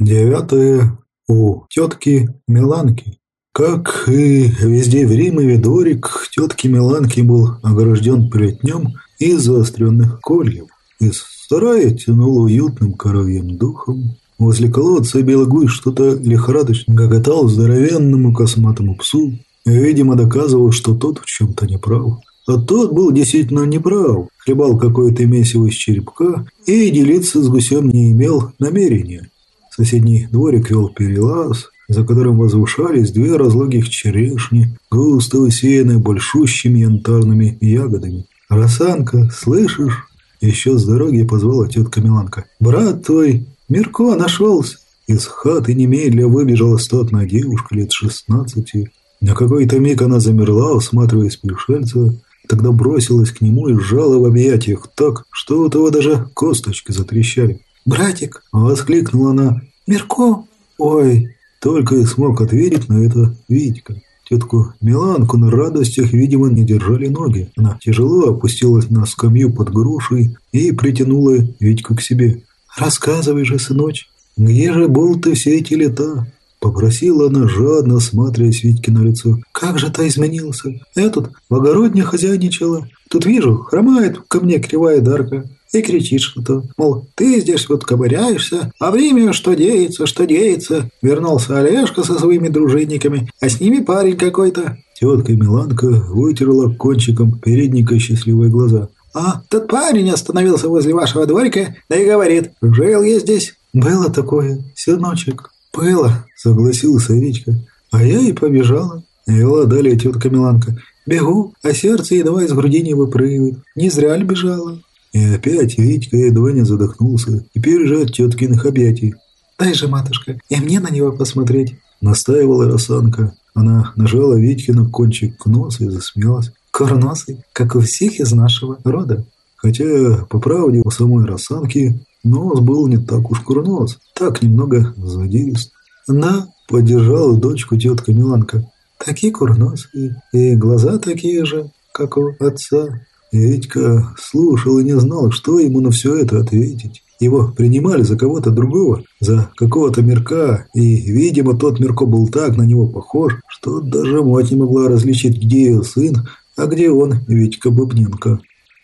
Девятое. У тетки Миланки. Как и везде в Римове, дворик тетки Миланки был огражден плетнем из заостренных кольев. Из сарая тянуло уютным коровьим духом. Возле колодца белый что-то лихорадочно гоготал здоровенному косматому псу, видимо, доказывал, что тот в чем-то неправ. А тот был действительно неправ, хлебал какое-то месиво из черепка и делиться с гусем не имел намерения. Соседний дворик вел перелаз, за которым возвышались две разлогих черешни, густо усеянные большущими янтарными ягодами. «Росанка, слышишь?» Еще с дороги позвала тетка Миланка. «Брат твой, Мирко, нашелся!» Из хаты немедля выбежала статная девушка лет шестнадцати. На какой-то миг она замерла, осматриваясь пришельца, тогда бросилась к нему и сжала в объятиях так, что у того даже косточки затрещали. «Братик!» – воскликнула она. «Мирко!» «Ой!» – только и смог ответить на это Витька. Тетку Миланку на радостях, видимо, не держали ноги. Она тяжело опустилась на скамью под грушей и притянула Витьку к себе. «Рассказывай же, сыночек, где же был ты все эти лета?» Попросила она жадно, осматриваясь Витьке на лицо. «Как же ты изменился? Этот в огородне хозяйничала. Тут вижу, хромает ко мне кривая дарка и кричит что-то. Мол, ты здесь вот ковыряешься, а время что деется, что деется. Вернулся Олежка со своими дружинниками, а с ними парень какой-то. Тетка Миланка вытерла кончиком передника счастливые глаза. «А, тот парень остановился возле вашего дворика, да и говорит, жил я здесь». «Было такое, сыночек». «Было», — согласился Витька. «А я и побежала». Вела далее тетка Миланка. «Бегу, а сердце едва из груди не выпрыгивает. Не зря ли бежала?» И опять Витька едва не задохнулся. Теперь же от теткиных объятий. «Дай же, матушка, и мне на него посмотреть», — настаивала Росанка. Она нажала Витьке на кончик носа и засмеялась. «Курносый, как у всех из нашего рода». Хотя, по правде, у самой Росанки нос был не так уж курнос, так немного задирист. Она поддержала дочку тетка Миланка. Такие курносые, и глаза такие же, как у отца. Витька слушал и не знал, что ему на все это ответить. Его принимали за кого-то другого, за какого-то Мирка, и, видимо, тот Мирко был так на него похож, что даже мать не могла различить, где ее сын, а где он, Витька Бубненко.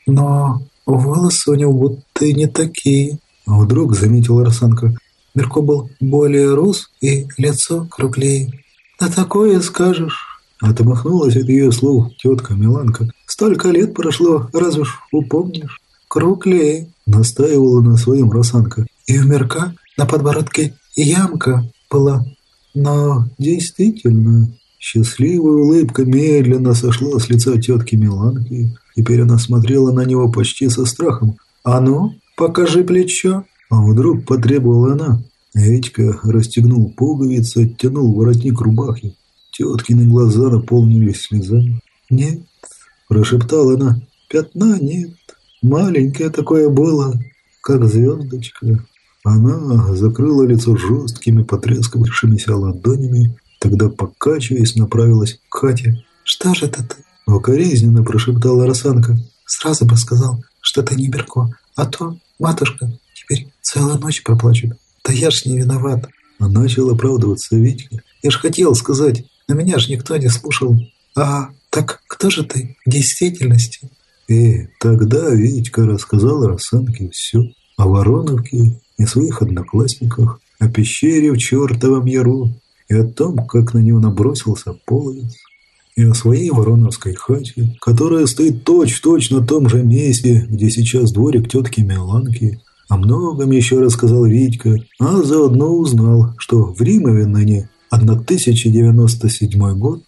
«Но волосы у него будто и не такие», — вдруг заметила Арсанка. Мирко был более рус и лицо круглее. «Да такое скажешь». Отмахнулась от ее слов тетка Миланка. «Столько лет прошло, разве ж упомнишь?» «Круглее», — настаивала на своем Росанка. «И у Мерка на подбородке ямка была. Но действительно...» Счастливая улыбка медленно сошла с лица тетки Миланки. Теперь она смотрела на него почти со страхом. «А ну, покажи плечо!» А вдруг потребовала она. Этька расстегнул пуговицы, оттянул воротник рубахи. Теткины глаза наполнились слезами. «Нет», – прошептала она, – «пятна нет. Маленькое такое было, как звездочка». Она закрыла лицо жесткими потрескавшимися ладонями, тогда, покачиваясь, направилась к хате. «Что же это ты?» – укоризненно прошептала Росанка. «Сразу бы сказал, что ты не Берко, а то матушка теперь целую ночь проплачет. Да я ж не виноват». А начал оправдываться Витька. «Я ж хотел сказать, но меня же никто не слушал. А так кто же ты в действительности? И тогда Витька рассказал Росанке все. О Вороновке и своих одноклассниках, о пещере в чертовом яру и о том, как на него набросился половец, и о своей вороновской хате, которая стоит точь-точь на том же месте, где сейчас дворик тетки Миланки. О многом еще рассказал Витька, а заодно узнал, что в Римове ныне 1097 год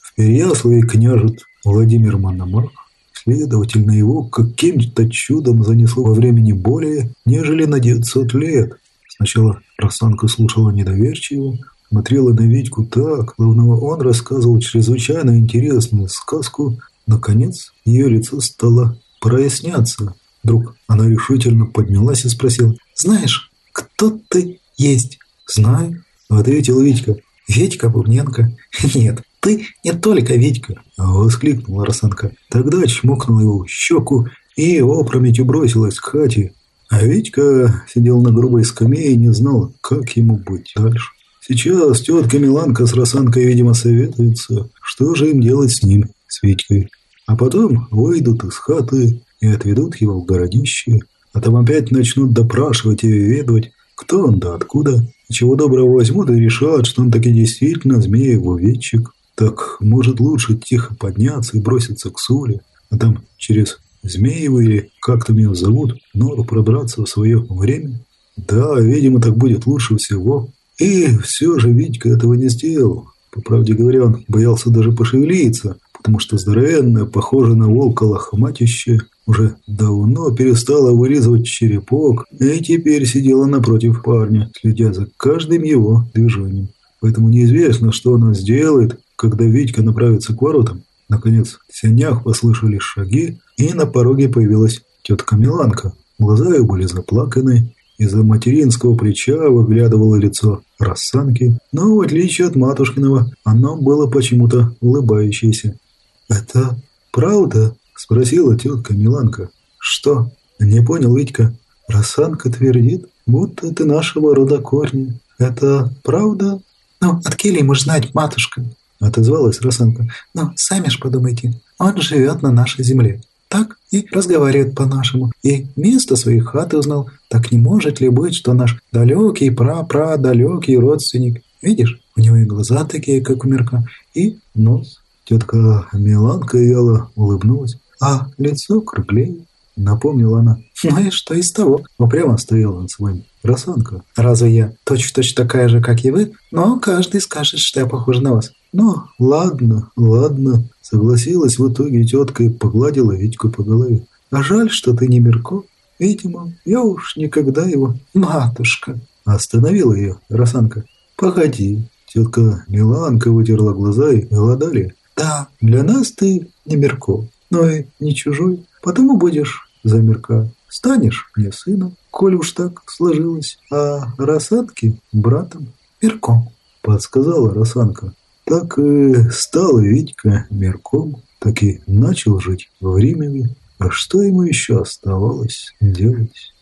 в Переяславе княжет Владимир Мономах. Следовательно, его каким-то чудом занесло во времени более, нежели на 900 лет. Сначала Росанка слушала недоверчиво, смотрела на Витьку так, словно он рассказывал чрезвычайно интересную сказку. Наконец, ее лицо стало проясняться. Вдруг она решительно поднялась и спросила, «Знаешь, кто ты есть?» «Знаю», – ответил Витька. «Витька Бубненко?» «Нет, ты не только Витька!» – воскликнула Росанка. Тогда чмокнула его в щеку и опрометью бросилась к хате. А Витька сидел на грубой скамье и не знал, как ему быть дальше. Сейчас тетка Миланка с Росанкой, видимо, советуются, что же им делать с ним, с Витькой. А потом выйдут из хаты и отведут его в городище, а там опять начнут допрашивать и выведывать, кто он да откуда, чего доброго возьмут и решат, что он таки действительно змеев увечек. Так, может, лучше тихо подняться и броситься к Суле, а там через Змеевы или как там ее зовут, нору пробраться в свое время? Да, видимо, так будет лучше всего. И все же Витька этого не сделал. По правде говоря, он боялся даже пошевелиться, потому что здоровенная, похожая на волка лохматище, уже давно перестала вырезывать черепок и теперь сидела напротив парня, следя за каждым его движением. Поэтому неизвестно, что она сделает, когда Витька направится к воротам. Наконец, в сенях послышались шаги, и на пороге появилась тетка Миланка. Глаза ее были заплаканы, из-за материнского плеча выглядывало лицо Рассанки, но в отличие от матушкиного, оно было почему-то улыбающееся. «Это правда?» – спросила тетка Миланка. «Что?» – не понял Витька. «Рассанка твердит, будто ты нашего рода корни. Это правда?» «Ну, от Келли мы знать, матушка?» – отозвалась Росанка. «Ну, сами ж подумайте, он живет на нашей земле. Так и разговаривает по-нашему. И место своей хаты узнал. Так не может ли быть, что наш далекий, пра-пра-далекий родственник. Видишь, у него и глаза такие, как у Мирка, и нос. Тетка Миланка вяло улыбнулась, а лицо круглее. Напомнила она. И что из того? Упрямо стояла на своем. Росанка. Разве я точь-в-точь -точь такая же, как и вы? Но каждый скажет, что я похожа на вас. Ну, ладно, ладно. Согласилась в итоге тетка и погладила Витьку по голове. А жаль, что ты не Мирко. Видимо, я уж никогда его... Матушка. Остановила ее Росанка. Погоди. Тетка Миланка вытерла глаза и гладали. Да, для нас ты не Мирко, но и не чужой. Потому будешь за Мирка. Станешь мне сыном, коль уж так сложилось. А Росанки братом. Мирком, подсказала Росанка. Так и стал Витька мерком, так и начал жить в Риме. А что ему еще оставалось делать?